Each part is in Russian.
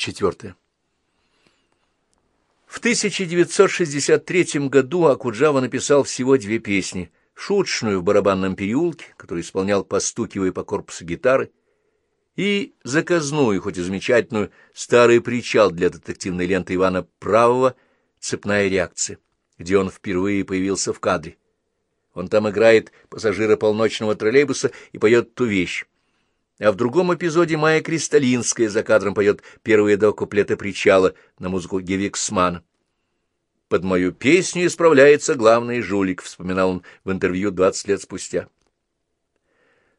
Четвертое. В 1963 году Акуджава написал всего две песни. Шуточную в барабанном переулке, которую исполнял, постукивая по корпусу гитары, и заказную, хоть и замечательную, старый причал для детективной ленты Ивана Правого «Цепная реакция», где он впервые появился в кадре. Он там играет пассажира полночного троллейбуса и поет ту вещь. А в другом эпизоде Майя Кристалинская за кадром поет первые два куплета причала на музыку Гевиксмана. «Под мою песню исправляется главный жулик», — вспоминал он в интервью двадцать лет спустя.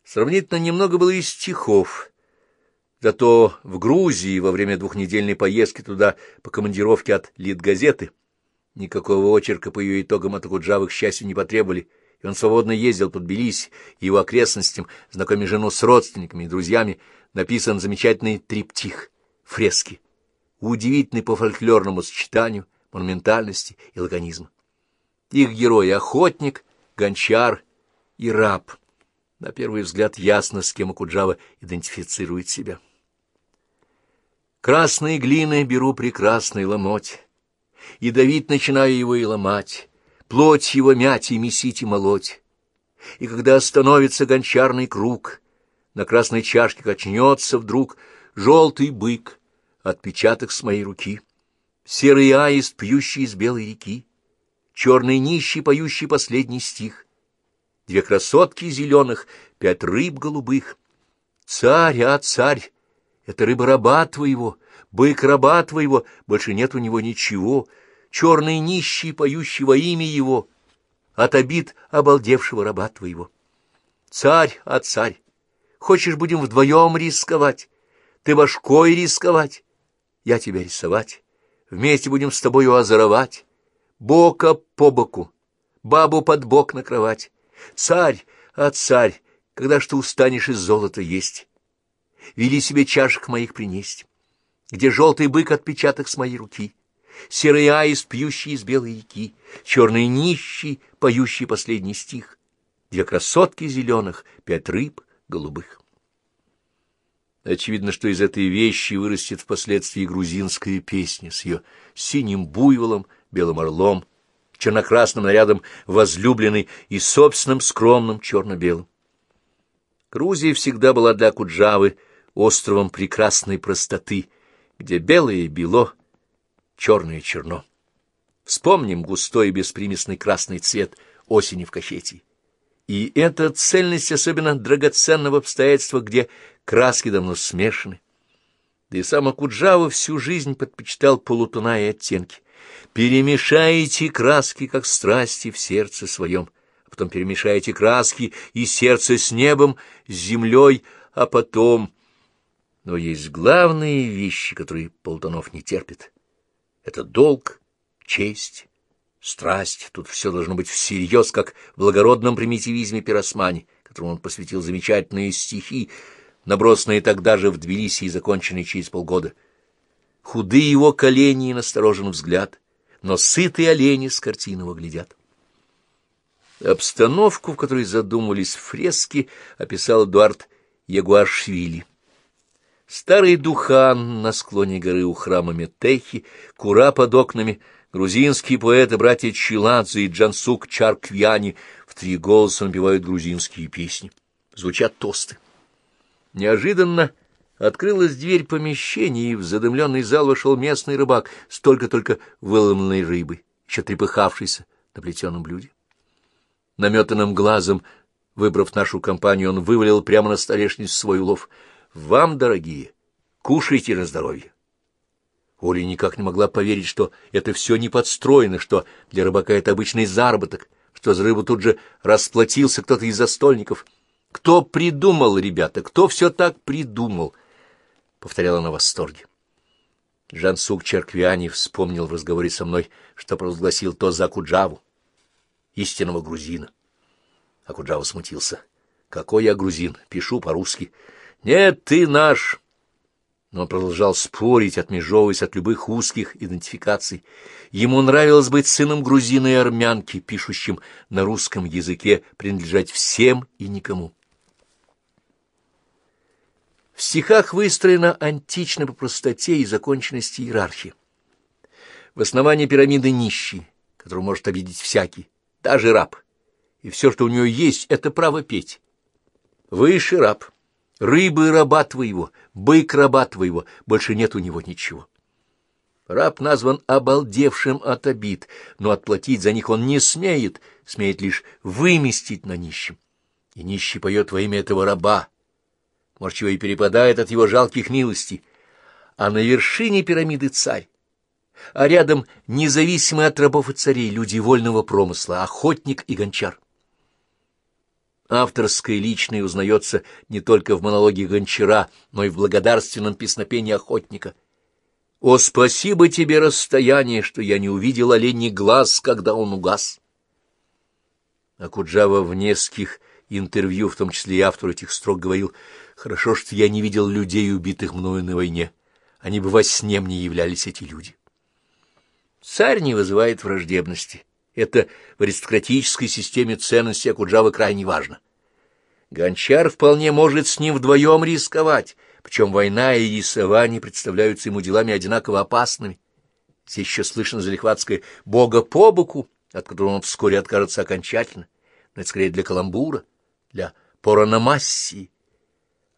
Сравнительно немного было и стихов. Зато в Грузии во время двухнедельной поездки туда по командировке от Литгазеты никакого очерка по ее итогам от Акуджавы, к счастью, не потребовали — и он свободно ездил по Тбилиси и его окрестностям, знакомя жену с родственниками и друзьями, написан замечательный триптих, фрески, удивительный по фольклорному сочетанию, монументальности и лаконизма. Их герои — охотник, гончар и раб. На первый взгляд ясно, с кем Акуджава идентифицирует себя. Красные глины беру прекрасный ломоть, и давить начинаю его и ломать, плоть его мять и месить и молоть. И когда остановится гончарный круг, на красной чашке качнется вдруг желтый бык, отпечаток с моей руки, серый аист, пьющий из белой реки, черный нищий, поющий последний стих, две красотки зеленых, пять рыб голубых. Царь, а царь, это рыба-раба твоего, бык-раба твоего, больше нет у него ничего — черный нищий, поющий во имя его, от обид обалдевшего раба твоего. Царь, а царь, хочешь, будем вдвоем рисковать, ты башкой рисковать, я тебя рисовать, вместе будем с тобою озоровать, бока по боку, бабу под бок на кровать. Царь, а царь, когда ж ты устанешь из золота есть? Вели себе чашек моих принесть, где желтый бык отпечаток с моей руки — серый аист, пьющий из белой реки, черный нищий, поющий последний стих, две красотки зеленых, пять рыб голубых. Очевидно, что из этой вещи вырастет впоследствии грузинская песня с ее синим буйволом, белым орлом, черно-красным нарядом возлюбленной и собственным скромным черно-белым. Грузия всегда была для Куджавы островом прекрасной простоты, где белое бело, черное черно. Вспомним густой и беспримесный красный цвет осени в Кахетии. И эта цельность особенно драгоценного обстоятельства, где краски давно смешаны. Да и сам Акуджава всю жизнь предпочитал полутона и оттенки. Перемешайте краски, как страсти в сердце своем, а потом перемешайте краски и сердце с небом, с землей, а потом... Но есть главные вещи, которые полутонов не терпит. Это долг, честь, страсть. Тут все должно быть всерьез, как в благородном примитивизме Пиросмани, которому он посвятил замечательные стихи, набросанные тогда же в Тбилиси и законченные через полгода. Худые его колени и насторожен взгляд, но сытые олени с картинного глядят. Обстановку, в которой задумывались фрески, описал Эдуард Ягуашвили. Старый духан на склоне горы у храма Метехи, кура под окнами, грузинские поэты, братья Чиладзе и Джансук Чарквяни в три голоса напевают грузинские песни. Звучат тосты. Неожиданно открылась дверь помещения, и в задымленный зал вошел местный рыбак с только-только выломанной рыбой, еще трепыхавшейся на плетеном блюде. Наметанным глазом, выбрав нашу компанию, он вывалил прямо на столешницу свой улов — вам, дорогие, кушайте на здоровье. Оля никак не могла поверить, что это все не подстроено, что для рыбака это обычный заработок, что за рыбу тут же расплатился кто-то из застольников. Кто придумал, ребята, кто все так придумал? — повторяла она в восторге. Жансук Черквиани вспомнил в разговоре со мной, что провозгласил то за Куджаву, истинного грузина. А Куджава смутился. — Какой я грузин? Пишу по-русски. «Нет, ты наш!» Но он продолжал спорить, отмежевываясь от любых узких идентификаций. Ему нравилось быть сыном грузина и армянки, пишущим на русском языке, принадлежать всем и никому. В стихах выстроена антично по простоте и законченности иерархия. В основании пирамиды нищий, которого может обидеть всякий, даже раб. И все, что у него есть, — это право петь. Выше раб, рыбы раба твоего, бык раба твоего, больше нет у него ничего. Раб назван обалдевшим от обид, но отплатить за них он не смеет, смеет лишь выместить на нищем. И нищий поет во имя этого раба, может, чего и перепадает от его жалких милостей. А на вершине пирамиды царь, а рядом независимые от рабов и царей люди вольного промысла, охотник и гончар. Авторское личное узнается не только в монологе гончара, но и в благодарственном песнопении охотника — о, спасибо тебе, расстояние, что я не увидел оленей глаз, когда он угас. Акуджава в нескольких интервью, в том числе и автор этих строк, говорил, «Хорошо, что я не видел людей, убитых мною на войне. Они бы во сне мне являлись, эти люди». Царь не вызывает враждебности. Это в аристократической системе ценностей Акуджавы крайне важно. Гончар вполне может с ним вдвоем рисковать — причем война и рисование представляются ему делами одинаково опасными. Здесь еще слышно залихватское «бога по боку», от которого он вскоре откажется окончательно, но это скорее для каламбура, для порономассии.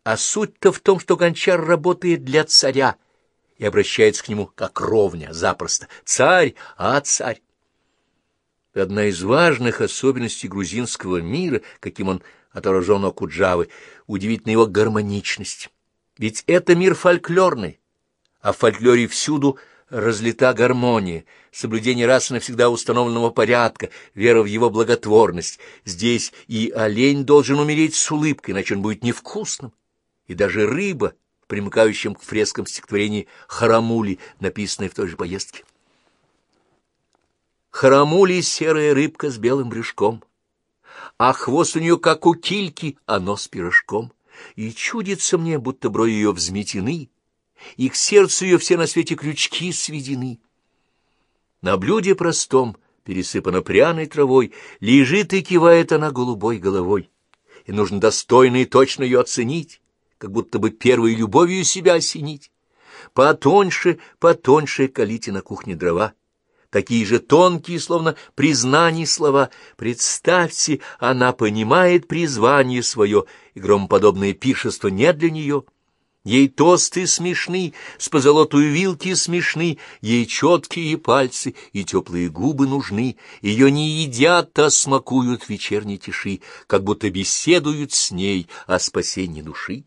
А суть-то в том, что гончар работает для царя и обращается к нему как ровня, запросто. Царь, а царь. Одна из важных особенностей грузинского мира, каким он отражен у Куджавы, удивительна его гармоничность. Ведь это мир фольклорный, а в фольклоре всюду разлита гармония, соблюдение раз и навсегда установленного порядка, вера в его благотворность. Здесь и олень должен умереть с улыбкой, иначе он будет невкусным. И даже рыба, примыкающим к фрескам стихотворении «Харамули», написанной в той же поездке. Харамули — серая рыбка с белым брюшком, а хвост у нее, как у кильки, а нос пирожком и чудится мне, будто брови ее взметены, и к сердцу ее все на свете крючки сведены. На блюде простом, пересыпано пряной травой, лежит и кивает она голубой головой, и нужно достойно и точно ее оценить, как будто бы первой любовью себя осенить. Потоньше, потоньше калите на кухне дрова, такие же тонкие, словно признание слова. Представьте, она понимает призвание свое, и громоподобное пишество не для нее. Ей тосты смешны, с позолотую вилки смешны, ей четкие пальцы и теплые губы нужны. Ее не едят, а смакуют вечерней тиши, как будто беседуют с ней о спасении души.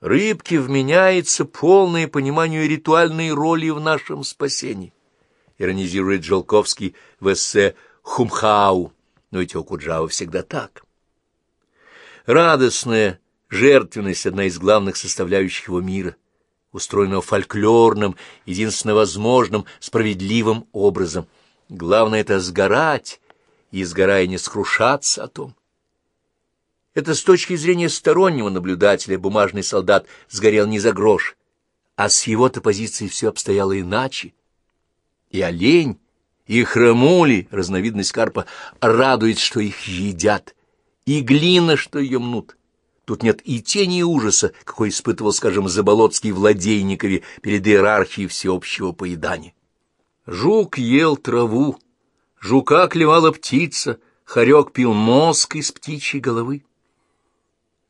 Рыбке вменяется полное понимание ритуальной роли в нашем спасении иронизирует Жолковский в эссе «Хумхау», но ведь у всегда так. Радостная жертвенность — одна из главных составляющих его мира, устроенного фольклорным, единственно возможным, справедливым образом. Главное — это сгорать, и, сгорая, не скрушаться о том. Это с точки зрения стороннего наблюдателя бумажный солдат сгорел не за грош, а с его-то позиции все обстояло иначе. И олень, и хромули, разновидность карпа, радует, что их едят, и глина, что ее мнут. Тут нет и тени ужаса, какой испытывал, скажем, Заболоцкий в перед иерархией всеобщего поедания. Жук ел траву, жука клевала птица, хорек пил мозг из птичьей головы.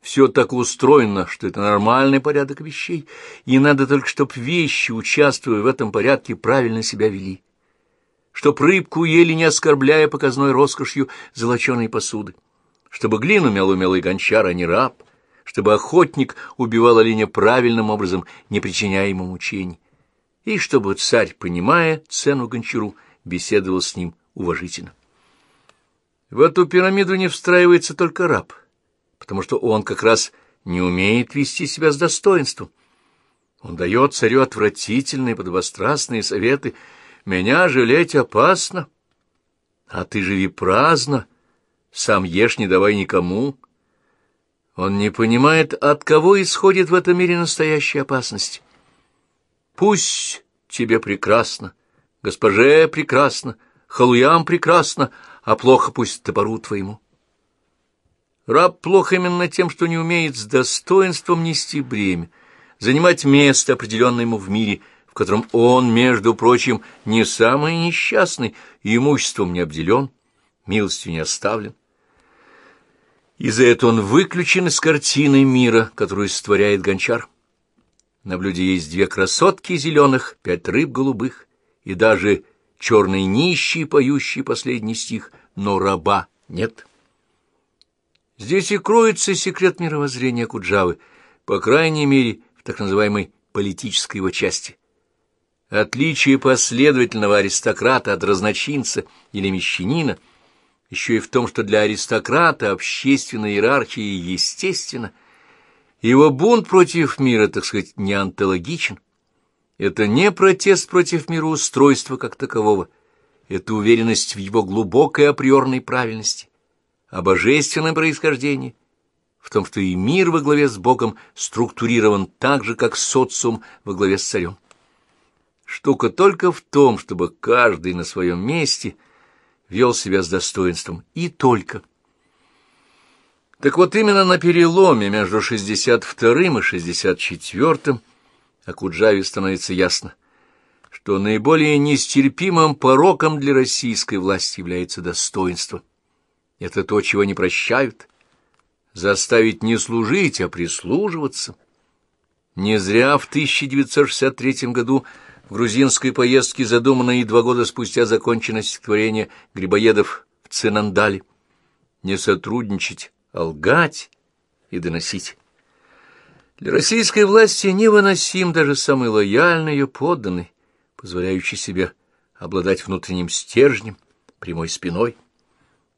Все так устроено, что это нормальный порядок вещей, и надо только, чтобы вещи, участвуя в этом порядке, правильно себя вели. Чтоб рыбку ели, не оскорбляя показной роскошью золоченой посуды. Чтобы глину мял умелый гончар, а не раб. Чтобы охотник убивал оленя правильным образом, не причиняя ему мучений. И чтобы царь, понимая цену гончару, беседовал с ним уважительно. В эту пирамиду не встраивается только раб — потому что он как раз не умеет вести себя с достоинством. Он дает царю отвратительные подвострастные советы. «Меня жалеть опасно, а ты живи праздно, сам ешь, не давай никому». Он не понимает, от кого исходит в этом мире настоящая опасность. Пусть тебе прекрасно, госпоже прекрасно, халуям прекрасно, а плохо пусть топору твоему. Раб плох именно тем, что не умеет с достоинством нести бремя, занимать место, определенное ему в мире, в котором он, между прочим, не самый несчастный, и имуществом не обделен, милостью не оставлен. И за это он выключен из картины мира, которую створяет гончар. На блюде есть две красотки зеленых, пять рыб голубых, и даже черный нищий, поющий последний стих, но раба нет. Здесь и кроется секрет мировоззрения Куджавы, по крайней мере, в так называемой политической его части. Отличие последовательного аристократа от разночинца или мещанина еще и в том, что для аристократа общественная иерархия естественна, его бунт против мира, так сказать, не антологичен. Это не протест против мироустройства как такового, это уверенность в его глубокой априорной правильности, о божественном происхождении, в том, что и мир во главе с Богом структурирован так же, как социум во главе с царем. Штука только в том, чтобы каждый на своем месте вел себя с достоинством, и только. Так вот именно на переломе между 62-м и 64-м Акуджаве становится ясно, что наиболее нестерпимым пороком для российской власти является достоинство. Это то, чего не прощают. Заставить не служить, а прислуживаться. Не зря в 1963 году в грузинской поездке, задуманной два года спустя закончено стихотворение Грибоедов в Цинандале. Не сотрудничать, а лгать и доносить. Для российской власти невыносим даже самый лояльный ее подданный, позволяющий себе обладать внутренним стержнем, прямой спиной.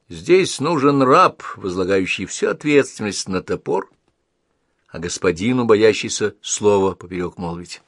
Здесь нужен раб, возлагающий всю ответственность на топор, а господину, боящийся слова поперек молвить.